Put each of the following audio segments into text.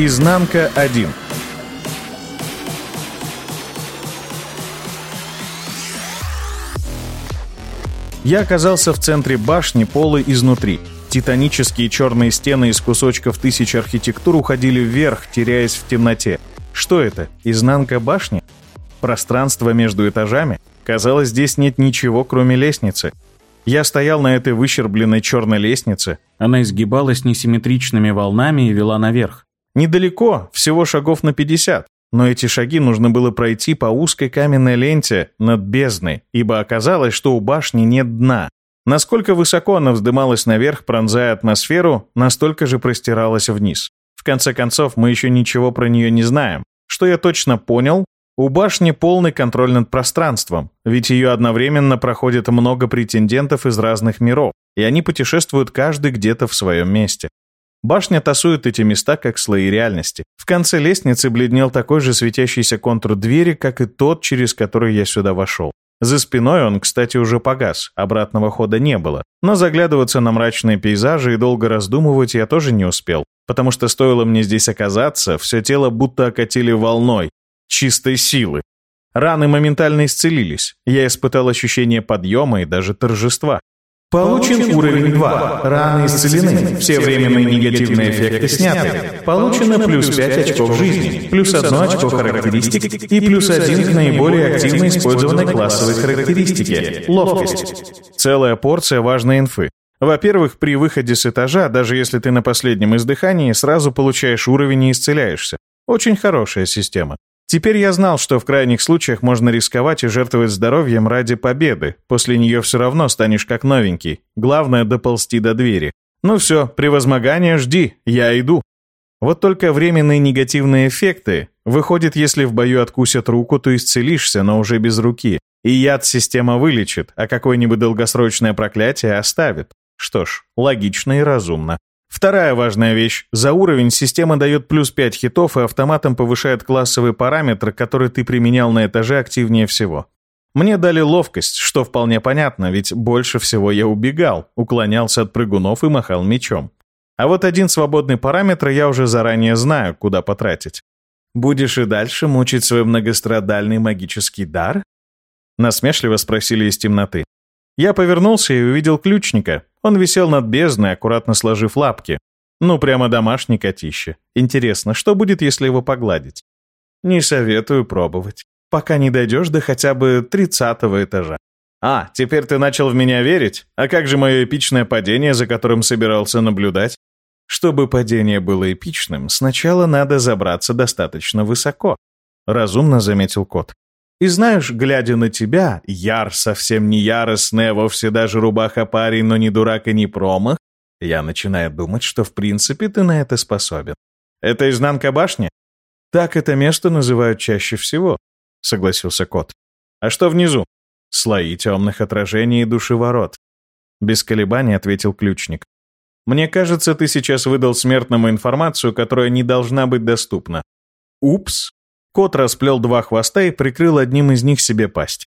Изнанка 1 Я оказался в центре башни, полы изнутри. Титанические черные стены из кусочков тысяч архитектур уходили вверх, теряясь в темноте. Что это? Изнанка башни? Пространство между этажами? Казалось, здесь нет ничего, кроме лестницы. Я стоял на этой выщербленной черной лестнице. Она изгибалась несимметричными волнами и вела наверх. Недалеко, всего шагов на 50. Но эти шаги нужно было пройти по узкой каменной ленте над бездной, ибо оказалось, что у башни нет дна. Насколько высоко она вздымалась наверх, пронзая атмосферу, настолько же простиралась вниз. В конце концов, мы еще ничего про нее не знаем. Что я точно понял, у башни полный контроль над пространством, ведь ее одновременно проходит много претендентов из разных миров, и они путешествуют каждый где-то в своем месте. Башня тасует эти места, как слои реальности. В конце лестницы бледнел такой же светящийся контур двери, как и тот, через который я сюда вошел. За спиной он, кстати, уже погас, обратного хода не было. Но заглядываться на мрачные пейзажи и долго раздумывать я тоже не успел, потому что стоило мне здесь оказаться, все тело будто окатили волной, чистой силы. Раны моментально исцелились. Я испытал ощущение подъема и даже торжества. Получен уровень 2. Раны исцелены. Все временные негативные эффекты сняты. Получено плюс 5 очков жизни, плюс 1 очко характеристик и плюс 1 к наиболее активно использованной классовой характеристике – ловкость. Целая порция важной инфы. Во-первых, при выходе с этажа, даже если ты на последнем издыхании, сразу получаешь уровень и исцеляешься. Очень хорошая система. Теперь я знал, что в крайних случаях можно рисковать и жертвовать здоровьем ради победы. После нее все равно станешь как новенький. Главное — доползти до двери. Ну все, превозмогание жди, я иду. Вот только временные негативные эффекты. Выходит, если в бою откусят руку, то исцелишься, но уже без руки. И яд система вылечит, а какое-нибудь долгосрочное проклятие оставит. Что ж, логично и разумно. Вторая важная вещь. За уровень система дает плюс 5 хитов и автоматом повышает классовый параметр, который ты применял на этаже активнее всего. Мне дали ловкость, что вполне понятно, ведь больше всего я убегал, уклонялся от прыгунов и махал мечом. А вот один свободный параметр я уже заранее знаю, куда потратить. «Будешь и дальше мучить свой многострадальный магический дар?» Насмешливо спросили из темноты. Я повернулся и увидел ключника, он висел над бездной, аккуратно сложив лапки. Ну, прямо домашний котище. Интересно, что будет, если его погладить? Не советую пробовать. Пока не дойдешь до хотя бы тридцатого этажа. А, теперь ты начал в меня верить? А как же мое эпичное падение, за которым собирался наблюдать? Чтобы падение было эпичным, сначала надо забраться достаточно высоко. Разумно заметил кот. И знаешь, глядя на тебя, яр совсем не яростный, а вовсе даже рубаха парень, но не дурак и не промах, я начинаю думать, что в принципе ты на это способен. Это изнанка башни? Так это место называют чаще всего, согласился кот. А что внизу? Слои темных отражений и душеворот. Без колебаний ответил ключник. Мне кажется, ты сейчас выдал смертному информацию, которая не должна быть доступна. Упс, Кот расплел два хвоста и прикрыл одним из них себе пасть.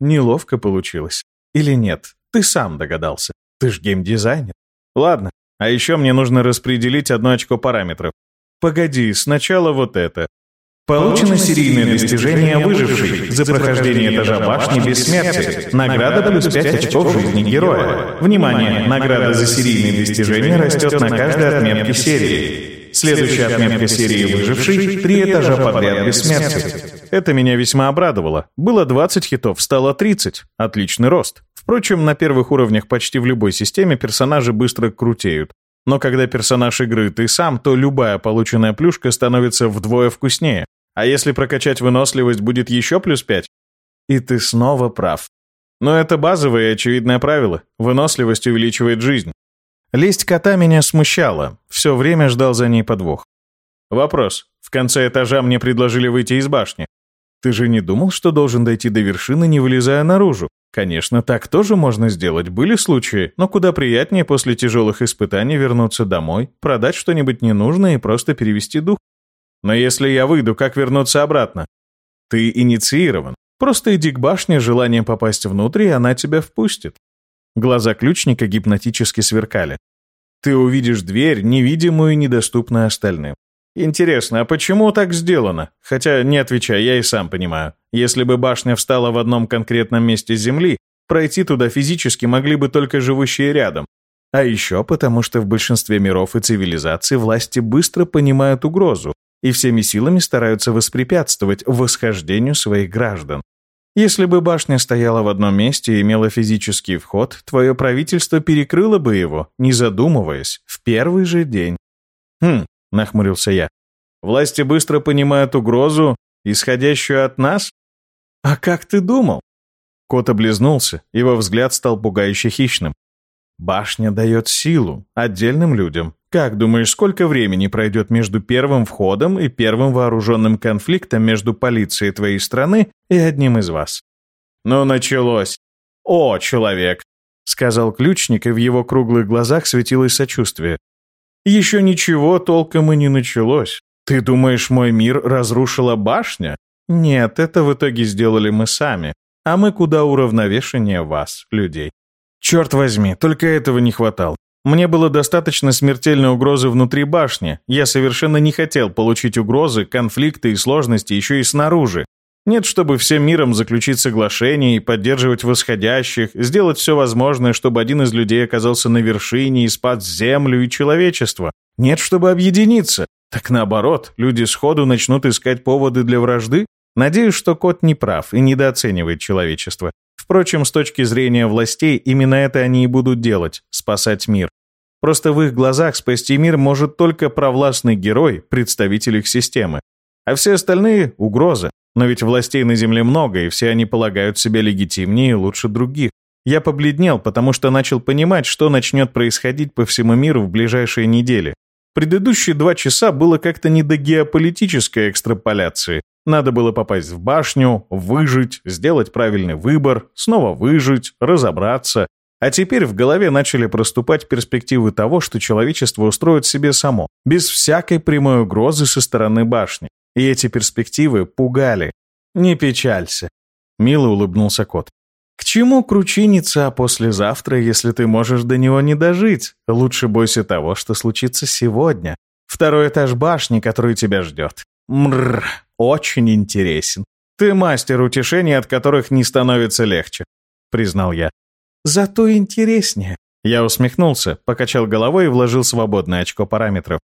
Неловко получилось. Или нет? Ты сам догадался. Ты ж геймдизайнер. Ладно, а еще мне нужно распределить одно очко параметров. Погоди, сначала вот это. Получено серийное достижение «Выживший» за прохождение этажа башни бессмертия. Награда плюс 5 очков жизни героя. Внимание! Награда за серийные достижения растет на каждой отметке серии. Следующая отметка серии «Выживший» — три этажа подряд бессмертия. Это меня весьма обрадовало. Было 20 хитов, стало 30. Отличный рост. Впрочем, на первых уровнях почти в любой системе персонажи быстро крутеют. Но когда персонаж игры ты сам, то любая полученная плюшка становится вдвое вкуснее. А если прокачать выносливость, будет еще плюс 5? И ты снова прав. Но это базовое и очевидное правило. Выносливость увеличивает жизнь. Лесть кота меня смущала, все время ждал за ней подвох. Вопрос. В конце этажа мне предложили выйти из башни. Ты же не думал, что должен дойти до вершины, не вылезая наружу? Конечно, так тоже можно сделать, были случаи, но куда приятнее после тяжелых испытаний вернуться домой, продать что-нибудь ненужное и просто перевести дух. Но если я выйду, как вернуться обратно? Ты инициирован. Просто иди к башне желанием попасть внутрь, и она тебя впустит. Глаза ключника гипнотически сверкали. Ты увидишь дверь, невидимую и недоступную остальным. Интересно, а почему так сделано? Хотя, не отвечай, я и сам понимаю. Если бы башня встала в одном конкретном месте Земли, пройти туда физически могли бы только живущие рядом. А еще потому, что в большинстве миров и цивилизаций власти быстро понимают угрозу и всеми силами стараются воспрепятствовать восхождению своих граждан. Если бы башня стояла в одном месте и имела физический вход, твое правительство перекрыло бы его, не задумываясь, в первый же день. Хм, — нахмурился я. «Власти быстро понимают угрозу, исходящую от нас? А как ты думал?» Кот облизнулся, его взгляд стал пугающе хищным. «Башня дает силу отдельным людям. Как думаешь, сколько времени пройдет между первым входом и первым вооруженным конфликтом между полицией твоей страны и одним из вас?» «Ну, началось!» «О, человек!» — сказал ключник, и в его круглых глазах светилось сочувствие. Еще ничего толком и не началось. Ты думаешь, мой мир разрушила башня? Нет, это в итоге сделали мы сами. А мы куда уравновешеннее вас, людей. Черт возьми, только этого не хватало. Мне было достаточно смертельной угрозы внутри башни. Я совершенно не хотел получить угрозы, конфликты и сложности еще и снаружи. Нет, чтобы всем миром заключить соглашение и поддерживать восходящих, сделать все возможное, чтобы один из людей оказался на вершине и спас землю и человечество. Нет, чтобы объединиться. Так наоборот, люди сходу начнут искать поводы для вражды. Надеюсь, что кот не прав и недооценивает человечество. Впрочем, с точки зрения властей, именно это они и будут делать – спасать мир. Просто в их глазах спасти мир может только провластный герой, представитель их системы. А все остальные – угроза. Но ведь властей на земле много, и все они полагают себя легитимнее и лучше других. Я побледнел, потому что начал понимать, что начнет происходить по всему миру в ближайшие недели. Предыдущие два часа было как-то не до геополитической экстраполяции. Надо было попасть в башню, выжить, сделать правильный выбор, снова выжить, разобраться. А теперь в голове начали проступать перспективы того, что человечество устроит себе само, без всякой прямой угрозы со стороны башни. И эти перспективы пугали. «Не печалься», — мило улыбнулся кот. «К чему кручиниться послезавтра, если ты можешь до него не дожить? Лучше бойся того, что случится сегодня. Второй этаж башни, который тебя ждет. Мррр, очень интересен. Ты мастер утешений, от которых не становится легче», — признал я. «Зато интереснее». Я усмехнулся, покачал головой и вложил свободное очко параметров.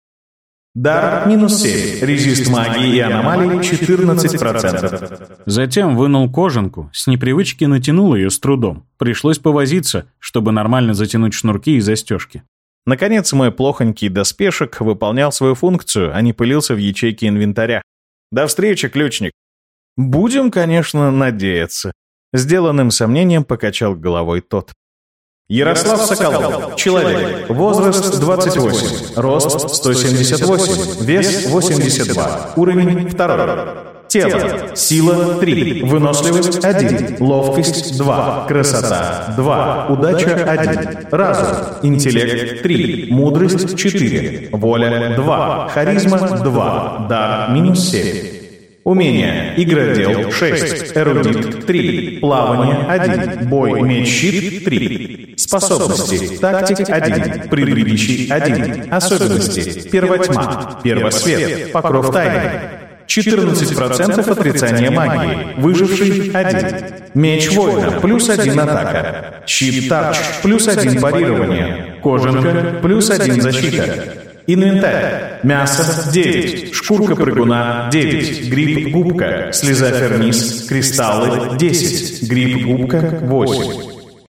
Дар минус 7. Резист магии и аномалий 14%. Затем вынул кожанку, с непривычки натянул ее с трудом. Пришлось повозиться, чтобы нормально затянуть шнурки и застежки. Наконец мой плохонький доспешек выполнял свою функцию, а не пылился в ячейке инвентаря. До встречи, ключник. Будем, конечно, надеяться. Сделанным сомнением покачал головой тот. Ярослав Соколов. Человек. Возраст 28. Рост 178. Вес 82. Уровень 2. Тело. Сила 3. Выносливость 1. Ловкость 2. Красота 2. Удача 1. Разум. Интеллект 3. Мудрость 4. Воля 2. Харизма 2. Дар минус 7. Умения. Игродел 6. Эрудит 3. Плавание 1. Бой, меч, щит 3. Способности. Тактик 1. Предвидящий 1. Особенности. Первотьма. Первосвет. Покров тайны. 14% отрицания магии. Выживший 1. Меч воина. Плюс 1 атака. Щит тарч. Плюс 1 парирование. Кожанка. Плюс 1 защита. Инвентарь. Мясо – 9. Шкурка прыгуна – 9. Гриб-губка. Слеза фернис. Кристаллы – 10. Гриб-губка – 8.